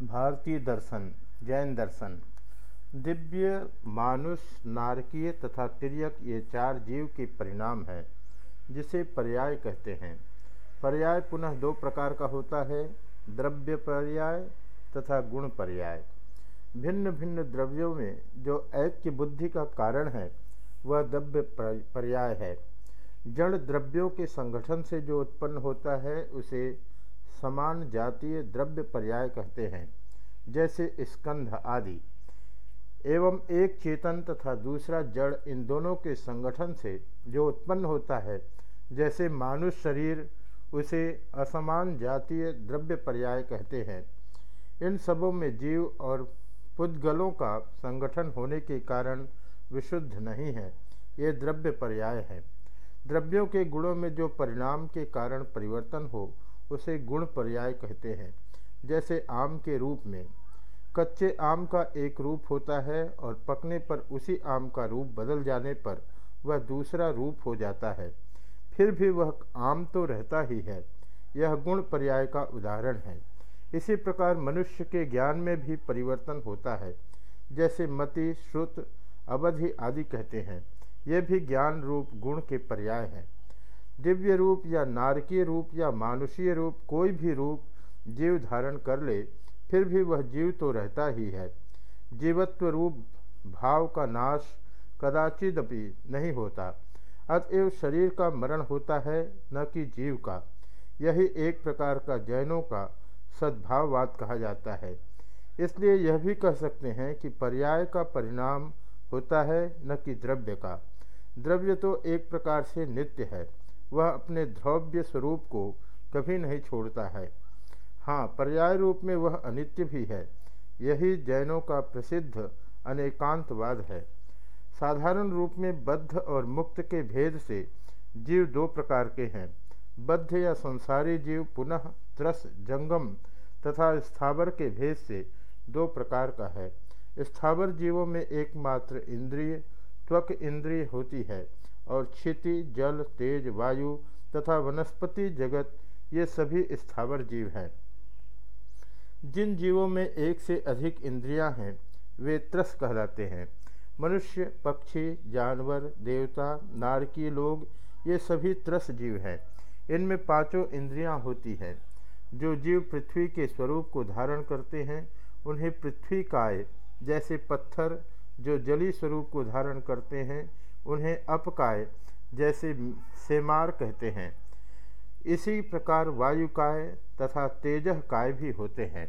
भारतीय दर्शन, जैन दर्शन। दिव्य मानुष, नारकीय तथा तिरक ये चार जीव के परिणाम है, जिसे पर्याय कहते हैं। पर्याय पुनः दो प्रकार का होता है, द्रव्य पर्याय तथा गुण पर्याय। भिन्न भिन्न द्रव्यों में जो ऐक्य बुद्धि का कारण है, वह द्रव्य पर्याय है। जड़ द्रव्यों के संगठन से जो उत्पन्न होता है, उसे समान जातीय द्रव्य पर्याय कहते हैं, जैसे स्कंध आदि। एवं एक चेतन तथा दूसरा जड़ इन दोनों के संगठन से जो उत्पन्न होता है, जैसे मानुष शरीर, उसे असमान जातीय द्रव्य पर्याय कहते हैं। इन सबों में जीव और पुद्गलों का संगठन होने के कारण विशुद्ध नहीं है, ये द्रव्य पर्याय है। द्रव्यों के गुणों में जो परिणाम के कारण परिवर्तन हो उसे गुण पर्याय कहते हैं। जैसे आम के रूप में, कच्चे आम का एक रूप होता है और पकने पर उसी आम का रूप बदल जाने पर वह दूसरा रूप हो जाता है। फिर भी वह आम तो रहता ही है, यह गुण पर्याय का उदाहरण है। इसी प्रकार मनुष्य के ज्ञान में भी परिवर्तन होता है। जैसे मति, श्रुत, अवधि आदि कहते हैं। ये भी ज्ञान रूप गुण के पर्याय हैं। दिव्य रूप या नारकीय रूप या मानुषीय रूप कोई भी रूप जीव धारण कर ले, फिर भी वह जीव तो रहता ही है। जीवत्व रूप भाव का नाश कदाचिदपि नहीं होता। अतएव शरीर का मरण होता है, न कि जीव का। यही एक प्रकार का जैनों का सद्भाववाद कहा जाता है। इसलिए यह भी कह सकते हैं कि पर्याय का परिणाम होता है, न कि द्रव्य का। द्रव्य तो एक प्रकार से नित्य है। वह अपने द्रव्य स्वरूप को कभी नहीं छोड़ता है। हाँ पर्याय रूप में वह अनित्य भी है। यही जैनों का प्रसिद्ध अनेकांतवाद है। साधारण रूप में बद्ध और मुक्त के भेद से जीव दो प्रकार के हैं। बद्ध या संसारी जीव पुनः त्रस, जंगम तथा स्थावर के भेद से दो प्रकार का है। स्थावर जीवों में एकमात्र इंद्रिय, त्वक इंद्रिय होती है। और क्षिति, जल, तेज, वायु तथा वनस्पति जगत, ये सभी स्थावर जीव हैं। जिन जीवों में एक से अधिक इंद्रियाँ हैं, वे त्रस कहलाते हैं। मनुष्य, पक्षी, जानवर, देवता, नारकीय लोग, ये सभी त्रस जीव हैं। इनमें पाँचों इंद्रियाँ होती हैं। जो जीव पृथ्वी के स्वरूप को धारण करते हैं, उन्हें पृथ्वी काय जैसे पत्थर, जो जली स्वरूप को धारण करते हैं उन्हें अपकाय, जैसे सेमार कहते हैं। इसी प्रकार वायुकाय तथा तेजह काय भी होते हैं।